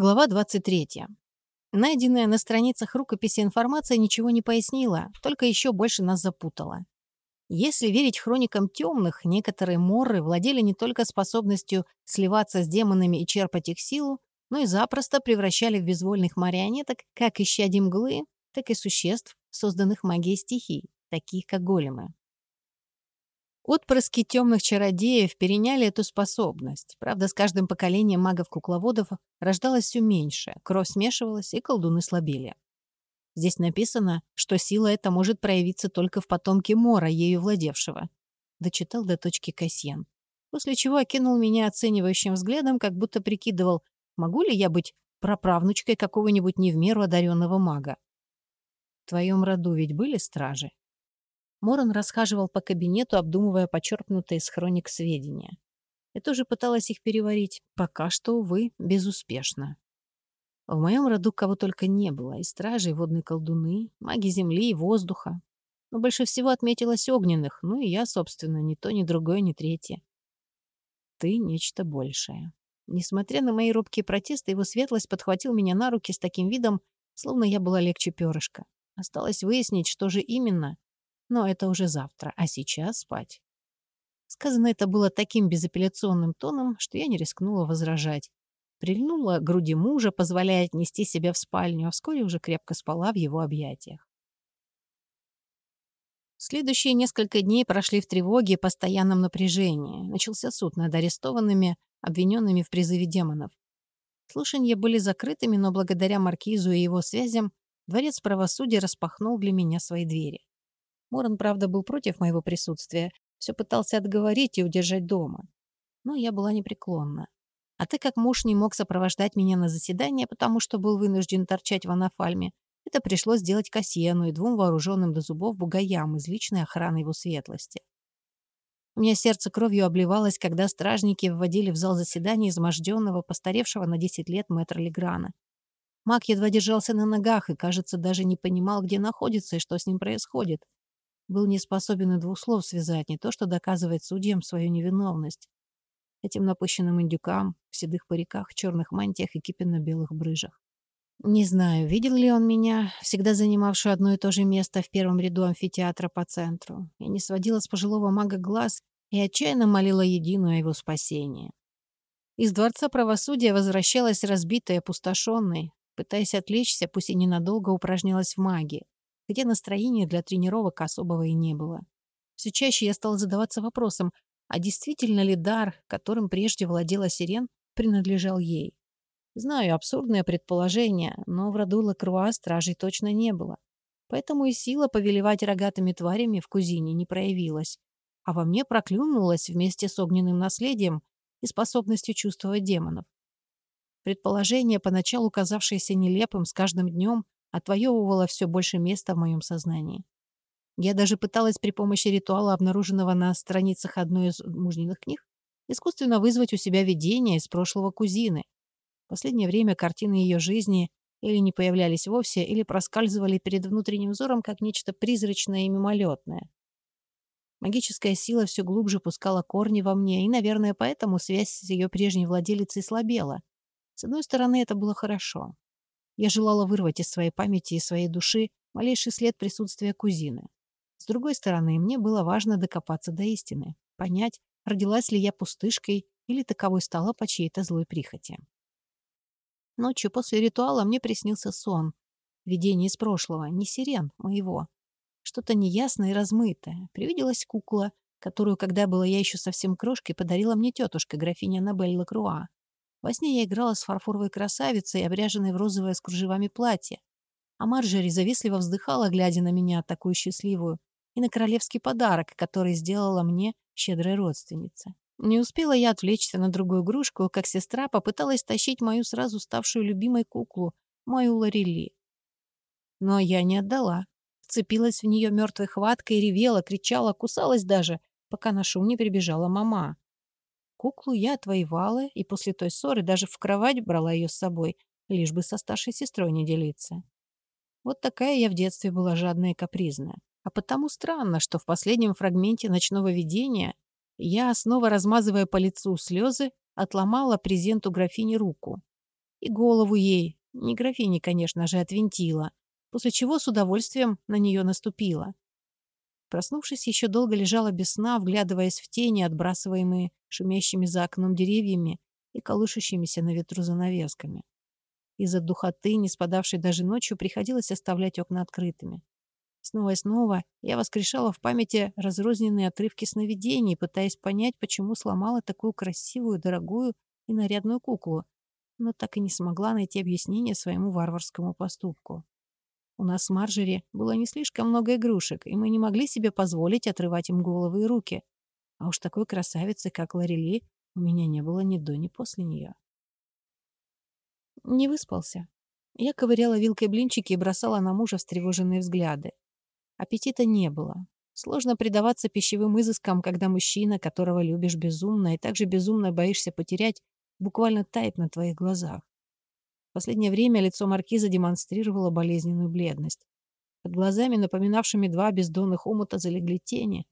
Глава 23. Найденная на страницах рукописи информация ничего не пояснила, только еще больше нас запутала. Если верить хроникам темных, некоторые морры владели не только способностью сливаться с демонами и черпать их силу, но и запросто превращали в безвольных марионеток как исчадий мглы, так и существ, созданных магией стихий, таких как големы. Отпрыски темных чародеев переняли эту способность. Правда, с каждым поколением магов-кукловодов рождалось все меньше, кровь смешивалась, и колдуны слабели. Здесь написано, что сила эта может проявиться только в потомке Мора, ею владевшего. Дочитал до точки Касьян. После чего окинул меня оценивающим взглядом, как будто прикидывал, могу ли я быть праправнучкой какого-нибудь не в меру одаренного мага. В твоем роду ведь были стражи? Моран расхаживал по кабинету, обдумывая почерпнутые с хроник сведения. Я тоже пыталась их переварить. Пока что, увы, безуспешно. В моем роду кого только не было. И стражи, и водные колдуны, маги земли и воздуха. Но больше всего отметилось огненных. Ну и я, собственно, ни то, ни другое, ни третье. Ты — нечто большее. Несмотря на мои робкие протесты, его светлость подхватил меня на руки с таким видом, словно я была легче перышка. Осталось выяснить, что же именно, но это уже завтра, а сейчас спать. Сказано это было таким безапелляционным тоном, что я не рискнула возражать. Прильнула к груди мужа, позволяя отнести себя в спальню, а вскоре уже крепко спала в его объятиях. Следующие несколько дней прошли в тревоге и постоянном напряжении. Начался суд над арестованными, обвиненными в призыве демонов. Слушания были закрытыми, но благодаря Маркизу и его связям Дворец правосудия распахнул для меня свои двери. Моран, правда, был против моего присутствия, все пытался отговорить и удержать дома. Но я была непреклонна. А так как муж не мог сопровождать меня на заседание, потому что был вынужден торчать в анафальме, это пришлось сделать Касьену и двум вооруженным до зубов бугаям из личной охраны его светлости. У меня сердце кровью обливалось, когда стражники вводили в зал заседания изможденного, постаревшего на 10 лет мэтра Леграна. Маг едва держался на ногах и, кажется, даже не понимал, где находится и что с ним происходит был не способен и двух слов связать, не то что доказывать судьям свою невиновность. Этим напыщенным индюкам в седых париках, черных мантиях и кипенно-белых брыжах. Не знаю, видел ли он меня, всегда занимавшую одно и то же место в первом ряду амфитеатра по центру. Я не сводила с пожилого мага глаз и отчаянно молила единую о его спасении. Из дворца правосудия возвращалась разбитая и опустошенной, пытаясь отвлечься, пусть и ненадолго упражнялась в магии где настроения для тренировок особого и не было. Все чаще я стала задаваться вопросом, а действительно ли дар, которым прежде владела Сирен, принадлежал ей? Знаю, абсурдное предположение, но в роду Лакруа стражей точно не было. Поэтому и сила повелевать рогатыми тварями в кузине не проявилась, а во мне проклюнулась вместе с огненным наследием и способностью чувствовать демонов. Предположение, поначалу казавшееся нелепым с каждым днем, отвоевывала все больше места в моем сознании. Я даже пыталась при помощи ритуала, обнаруженного на страницах одной из мужниных книг, искусственно вызвать у себя видение из прошлого кузины. В последнее время картины ее жизни или не появлялись вовсе, или проскальзывали перед внутренним взором как нечто призрачное и мимолетное. Магическая сила все глубже пускала корни во мне, и, наверное, поэтому связь с ее прежней владелицей слабела. С одной стороны, это было хорошо. Я желала вырвать из своей памяти и своей души малейший след присутствия кузины. С другой стороны, мне было важно докопаться до истины, понять, родилась ли я пустышкой или таковой стала по чьей-то злой прихоти. Ночью после ритуала мне приснился сон. Видение из прошлого, не сирен, моего. Что-то неясное и размытое. Привиделась кукла, которую, когда была я еще совсем крошкой, подарила мне тетушка, графиня Аннабель Лакруа. Во сне я играла с фарфоровой красавицей, обряженной в розовое с кружевами платье. А Марджери завистливо вздыхала, глядя на меня, такую счастливую, и на королевский подарок, который сделала мне щедрая родственница. Не успела я отвлечься на другую игрушку, как сестра попыталась тащить мою сразу ставшую любимой куклу, мою Лорели. Но я не отдала. Вцепилась в нее мертвой хваткой, ревела, кричала, кусалась даже, пока на шум не прибежала мама. Куклу я отвоевала, и после той ссоры даже в кровать брала ее с собой, лишь бы со старшей сестрой не делиться. Вот такая я в детстве была жадная и капризная. А потому странно, что в последнем фрагменте ночного видения я, снова размазывая по лицу слезы, отломала презенту графине руку. и голову ей, не графини, конечно же, отвинтила, после чего с удовольствием на нее наступила. Проснувшись, еще долго лежала без сна, вглядываясь в тени, отбрасываемые шумящими за окном деревьями и колышущимися на ветру занавесками. Из-за духоты, не спадавшей даже ночью, приходилось оставлять окна открытыми. Снова и снова я воскрешала в памяти разрозненные отрывки сновидений, пытаясь понять, почему сломала такую красивую, дорогую и нарядную куклу, но так и не смогла найти объяснение своему варварскому поступку. У нас с Марджери было не слишком много игрушек, и мы не могли себе позволить отрывать им головы и руки. А уж такой красавицы, как Ларели, у меня не было ни до, ни после нее. Не выспался. Я ковыряла вилкой блинчики и бросала на мужа встревоженные взгляды. Аппетита не было. Сложно предаваться пищевым изыскам, когда мужчина, которого любишь безумно и также безумно боишься потерять, буквально тает на твоих глазах. В последнее время лицо маркиза демонстрировало болезненную бледность. Под глазами, напоминавшими два бездонных омута, залегли тени.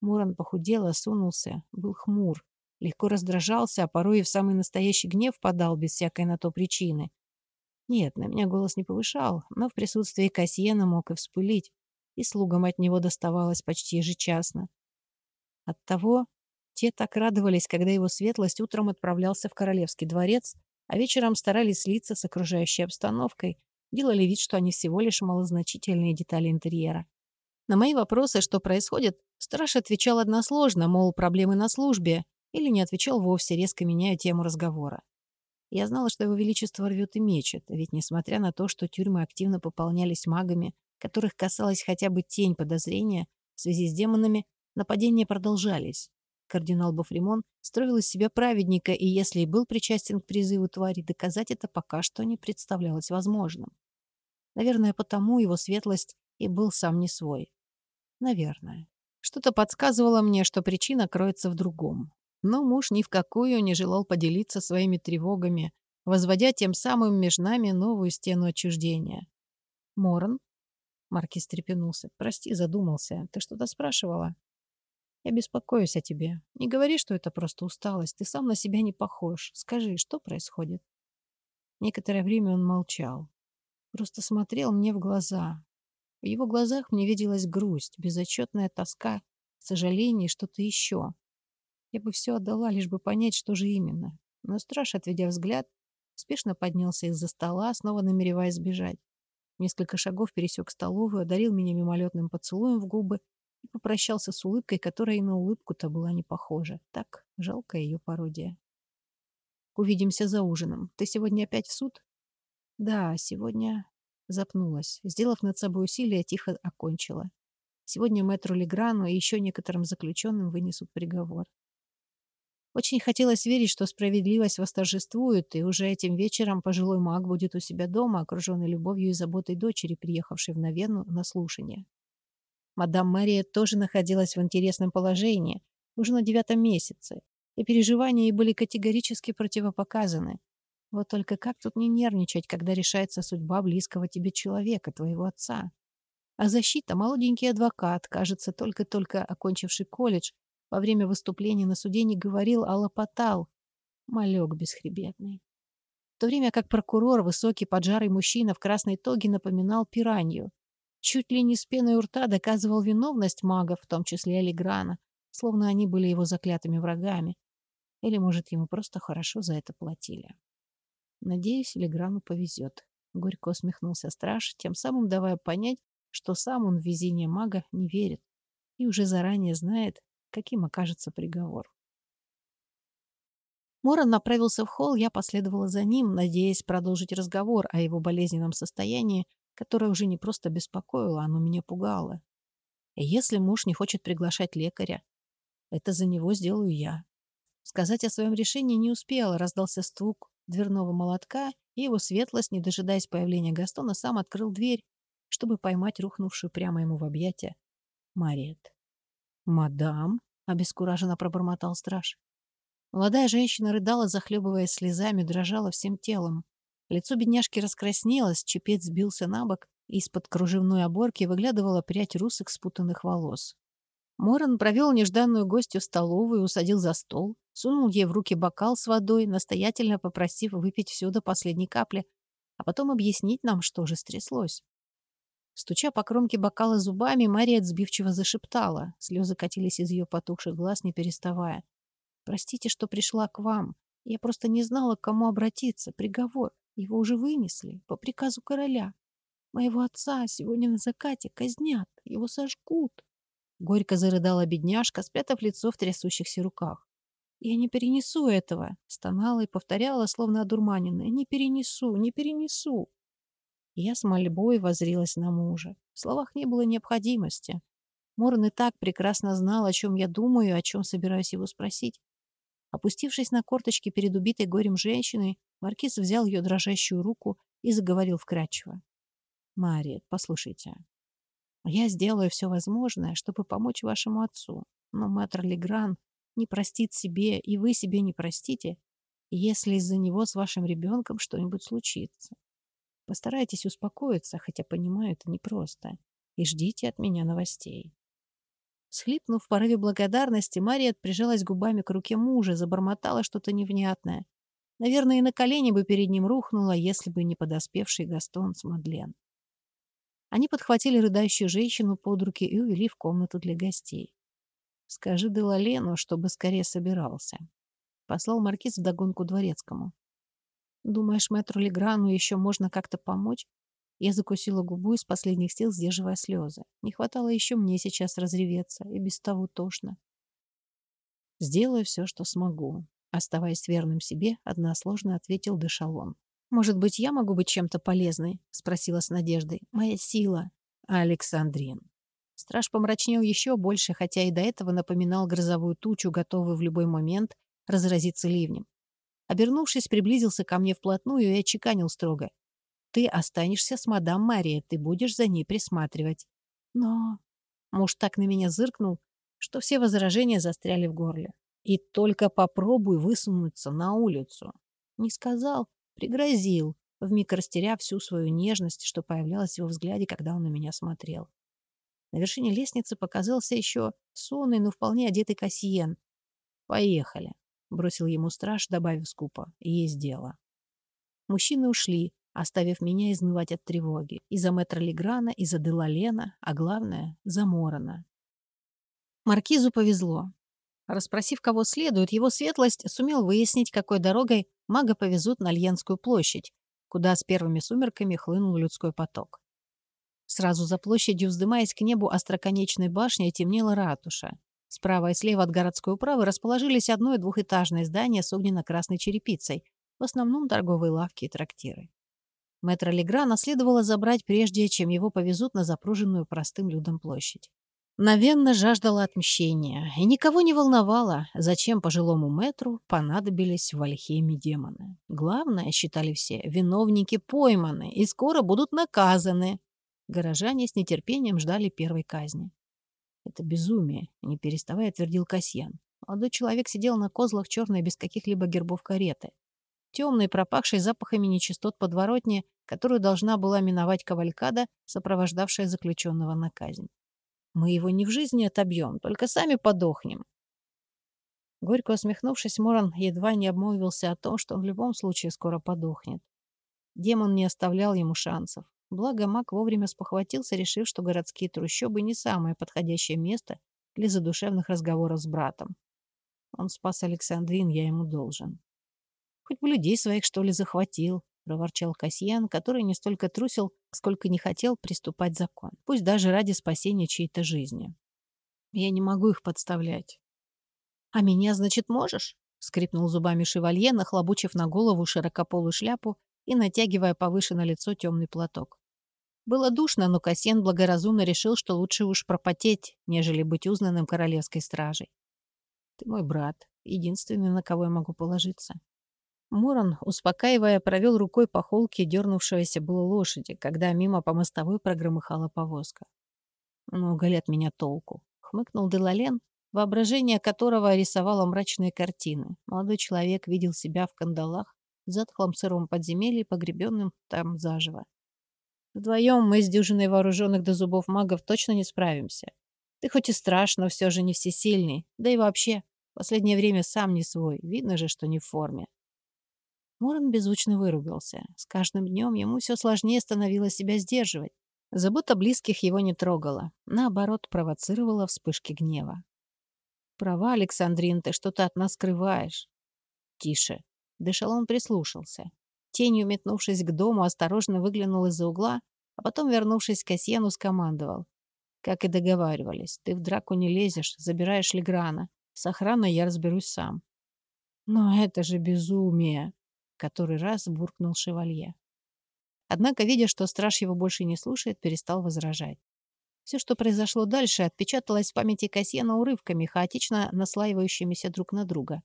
Муран похудел, осунулся, был хмур, легко раздражался, а порой и в самый настоящий гнев подал без всякой на то причины. Нет, на меня голос не повышал, но в присутствии Касьена мог и вспылить и слугам от него доставалось почти ежечасно. Оттого те так радовались, когда его светлость утром отправлялся в королевский дворец, а вечером старались слиться с окружающей обстановкой, делали вид, что они всего лишь малозначительные детали интерьера. На мои вопросы, что происходит, страж отвечал односложно, мол, проблемы на службе, или не отвечал вовсе, резко меняя тему разговора. Я знала, что его величество рвет и мечет, ведь несмотря на то, что тюрьмы активно пополнялись магами, которых касалась хотя бы тень подозрения в связи с демонами, нападения продолжались. Кардинал Бафримон строил из себя праведника, и если и был причастен к призыву твари, доказать это пока что не представлялось возможным. Наверное, потому его светлость и был сам не свой. Наверное. Что-то подсказывало мне, что причина кроется в другом. Но муж ни в какую не желал поделиться своими тревогами, возводя тем самым между нами новую стену отчуждения. Моран Маркиз трепенулся. «Прости, задумался. Ты что-то спрашивала?» «Я беспокоюсь о тебе. Не говори, что это просто усталость. Ты сам на себя не похож. Скажи, что происходит?» Некоторое время он молчал. Просто смотрел мне в глаза. В его глазах мне виделась грусть, безотчетная тоска, сожаление и что-то еще. Я бы все отдала, лишь бы понять, что же именно. Но страж, отведя взгляд, спешно поднялся из-за стола, снова намереваясь сбежать. Несколько шагов пересек столовую, одарил меня мимолетным поцелуем в губы и попрощался с улыбкой, которая и на улыбку-то была не похожа. Так, жалкая ее пародия. «Увидимся за ужином. Ты сегодня опять в суд?» «Да, сегодня...» Запнулась. Сделав над собой усилие, тихо окончила. Сегодня мэтру Леграну и еще некоторым заключенным вынесут приговор. Очень хотелось верить, что справедливость восторжествует, и уже этим вечером пожилой маг будет у себя дома, окруженный любовью и заботой дочери, приехавшей в Навену на слушание. Мадам Мария тоже находилась в интересном положении, уже на девятом месяце, и переживания ей были категорически противопоказаны. Вот только как тут не нервничать, когда решается судьба близкого тебе человека, твоего отца? А защита, молоденький адвокат, кажется, только-только окончивший колледж, во время выступления на суде не говорил, а лопотал. Малек бесхребетный. В то время как прокурор, высокий поджарый мужчина в красной тоге, напоминал пиранью. Чуть ли не с пеной у рта доказывал виновность магов, в том числе Алиграна, словно они были его заклятыми врагами. Или, может, ему просто хорошо за это платили. Надеюсь, Леграну повезет. Горько усмехнулся страж, тем самым давая понять, что сам он в везение мага не верит и уже заранее знает, каким окажется приговор. Моран направился в холл, я последовала за ним, надеясь продолжить разговор о его болезненном состоянии, которое уже не просто беспокоило, оно меня пугало. Если муж не хочет приглашать лекаря, это за него сделаю я. Сказать о своем решении не успела, раздался стук дверного молотка, и его светлость, не дожидаясь появления Гастона, сам открыл дверь, чтобы поймать рухнувшую прямо ему в объятия Мариет. «Мадам?» — обескураженно пробормотал страж. Молодая женщина рыдала, захлебываясь слезами, дрожала всем телом. Лицо бедняжки раскраснелось, чепец сбился на бок, и из-под кружевной оборки выглядывала прядь русых спутанных волос. Моран провел нежданную гостью в столовую, усадил за стол, сунул ей в руки бокал с водой, настоятельно попросив выпить все до последней капли, а потом объяснить нам, что же стряслось. Стуча по кромке бокала зубами, Мария сбивчиво зашептала. Слезы катились из ее потухших глаз, не переставая. «Простите, что пришла к вам. Я просто не знала, к кому обратиться. Приговор. Его уже вынесли. По приказу короля. Моего отца сегодня на закате казнят. Его сожгут». Горько зарыдала бедняжка, спрятав лицо в трясущихся руках. «Я не перенесу этого!» — стонала и повторяла, словно одурманенная. «Не перенесу, не перенесу!» Я с мольбой возрилась на мужа. В словах не было необходимости. Морн и так прекрасно знал, о чем я думаю и о чем собираюсь его спросить. Опустившись на корточки перед убитой горем женщиной, Маркиз взял ее дрожащую руку и заговорил вкрадчиво. «Мариет, послушайте, я сделаю все возможное, чтобы помочь вашему отцу, но мэтр Легран не простит себе, и вы себе не простите, если из-за него с вашим ребенком что-нибудь случится. Постарайтесь успокоиться, хотя понимаю, это непросто. И ждите от меня новостей. Схлипнув в порыве благодарности, Мария прижалась губами к руке мужа, забормотала что-то невнятное. Наверное, и на колени бы перед ним рухнула, если бы не подоспевший Гастон с Мадлен. Они подхватили рыдающую женщину под руки и увели в комнату для гостей. «Скажи Делалену, чтобы скорее собирался», — послал маркиз вдогонку дворецкому. Думаешь, мэтру Леграну еще можно как-то помочь? Я закусила губу из последних сил, сдерживая слезы. Не хватало еще мне сейчас разреветься, и без того тошно. Сделаю все, что смогу. Оставаясь верным себе, односложно ответил Дешалон. «Может быть, я могу быть чем-то полезной?» — спросила с надеждой. «Моя сила». «Александрин». Страж помрачнел еще больше, хотя и до этого напоминал грозовую тучу, готовую в любой момент разразиться ливнем. Обернувшись, приблизился ко мне вплотную и отчеканил строго. «Ты останешься с мадам Мария, ты будешь за ней присматривать». «Но...» Муж так на меня зыркнул, что все возражения застряли в горле. «И только попробуй высунуться на улицу». Не сказал, пригрозил, вмиг растеряв всю свою нежность, что появлялась в его взгляде, когда он на меня смотрел. На вершине лестницы показался еще сонный, но вполне одетый Кассиен. «Поехали» бросил ему страж, добавив скупо. Есть дело. Мужчины ушли, оставив меня изнывать от тревоги. И за мэтра Леграна, и за Делалена, а главное, за Морона. Маркизу повезло. Распросив, кого следует, его светлость сумел выяснить, какой дорогой мага повезут на Альенскую площадь, куда с первыми сумерками хлынул людской поток. Сразу за площадью, вздымаясь к небу остроконечной башни, темнела ратуша. Справа и слева от городской управы расположились одно- и двухэтажные здания с огненно-красной черепицей, в основном торговые лавки и трактиры. Мэтра Леграна следовало забрать прежде, чем его повезут на запруженную простым людом площадь. Навенно жаждала отмщения, и никого не волновало, зачем пожилому мэтру понадобились в Альхеме демоны. Главное, считали все, виновники пойманы и скоро будут наказаны. Горожане с нетерпением ждали первой казни. Это безумие, не переставая твердил Касьян. Молодой человек сидел на козлах черной без каких-либо гербов кареты. Темной, пропахшей запахами нечистот подворотни, которую должна была миновать кавалькада, сопровождавшая заключенного на казнь. Мы его не в жизни отобьем, только сами подохнем. Горько усмехнувшись, Моран едва не обмолвился о том, что он в любом случае скоро подохнет. Демон не оставлял ему шансов. Благо маг вовремя спохватился, решив, что городские трущобы не самое подходящее место для задушевных разговоров с братом. Он спас Александрин, я ему должен. Хоть бы людей своих, что ли, захватил, проворчал Касьян, который не столько трусил, сколько не хотел приступать закон, пусть даже ради спасения чьей-то жизни. Я не могу их подставлять. А меня, значит, можешь? скрипнул зубами шевалье, нахлобучив на голову широкополую шляпу и натягивая повыше на лицо темный платок. Было душно, но Кассиен благоразумно решил, что лучше уж пропотеть, нежели быть узнанным королевской стражей. «Ты мой брат, единственный, на кого я могу положиться». Мурон, успокаивая, провел рукой по холке дернувшегося было лошади, когда мимо по мостовой прогромыхала повозка. «Много лет меня толку», — хмыкнул Делален, воображение которого рисовало мрачные картины. Молодой человек видел себя в кандалах, в затхлом сыром подземелье, погребенным там заживо. Вдвоем мы с дюжиной вооруженных до зубов магов точно не справимся. Ты хоть и страшно, все же не всесильный. Да и вообще, Последнее время сам не свой. Видно же, что не в форме. Моран беззвучно вырубился. С каждым днем ему все сложнее становилось себя сдерживать. Забота близких его не трогала. Наоборот, провоцировала вспышки гнева. «Права, Александрин, ты что-то от нас скрываешь». «Тише». Дешалон прислушался. Тенью метнувшись к дому, осторожно выглянул из-за угла, а потом, вернувшись к Касьяну, скомандовал. «Как и договаривались, ты в драку не лезешь, забираешь Леграна. С охраной я разберусь сам». «Но это же безумие!» — который раз буркнул шевалье. Однако, видя, что страж его больше не слушает, перестал возражать. Все, что произошло дальше, отпечаталось в памяти Касьена урывками, хаотично наслаивающимися друг на друга.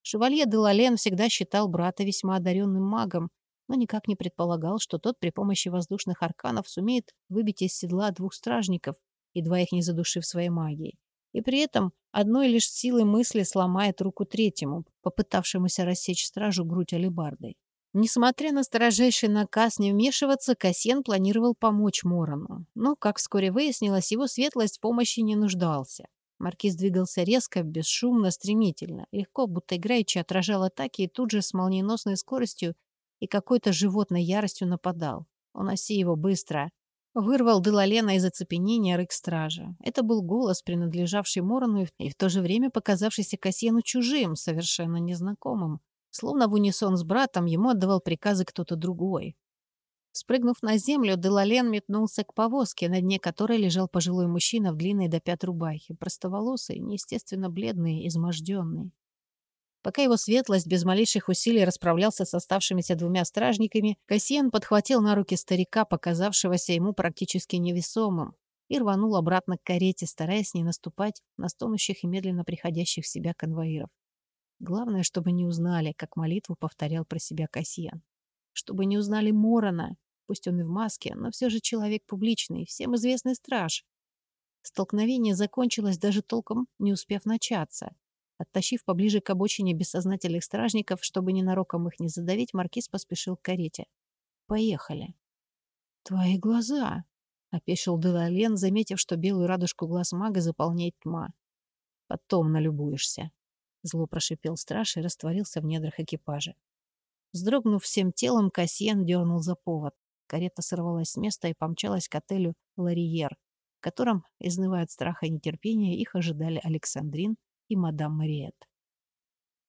Шевалье де Лален всегда считал брата весьма одаренным магом, но никак не предполагал, что тот при помощи воздушных арканов сумеет выбить из седла двух стражников, едва их не задушив своей магией. И при этом одной лишь силой мысли сломает руку третьему, попытавшемуся рассечь стражу грудь алебардой. Несмотря на строжайший наказ не вмешиваться, Касьен планировал помочь Морону. Но, как вскоре выяснилось, его светлость в помощи не нуждался. Маркиз двигался резко, бесшумно, стремительно, легко, будто играючи отражал атаки и тут же с молниеносной скоростью и какой-то животной яростью нападал. Уноси его быстро. Вырвал Делалена из оцепенения рык стража. Это был голос, принадлежавший Морону и в то же время показавшийся Касьену чужим, совершенно незнакомым. Словно в унисон с братом ему отдавал приказы кто-то другой. Спрыгнув на землю, Делален метнулся к повозке, на дне которой лежал пожилой мужчина в длинной до пят рубахе, простоволосый, неестественно бледный, изможденный. Пока его светлость без малейших усилий расправлялся с оставшимися двумя стражниками, Кассиан подхватил на руки старика, показавшегося ему практически невесомым, и рванул обратно к карете, стараясь не наступать на стонущих и медленно приходящих в себя конвоиров. Главное, чтобы не узнали, как молитву повторял про себя Касьян. Чтобы не узнали Морона, пусть он и в маске, но все же человек публичный, всем известный страж. Столкновение закончилось даже толком не успев начаться. Оттащив поближе к обочине бессознательных стражников, чтобы ненароком их не задавить, маркиз поспешил к карете. «Поехали». «Твои глаза!» — опешил Делален, заметив, что белую радужку глаз мага заполняет тьма. «Потом налюбуешься», Зло прошипел страж и растворился в недрах экипажа. Вздрогнув всем телом, Касьен дернул за повод. Карета сорвалась с места и помчалась к отелю «Лариер», в котором, изнывая от страха и нетерпения, их ожидали Александрин и мадам Мариет.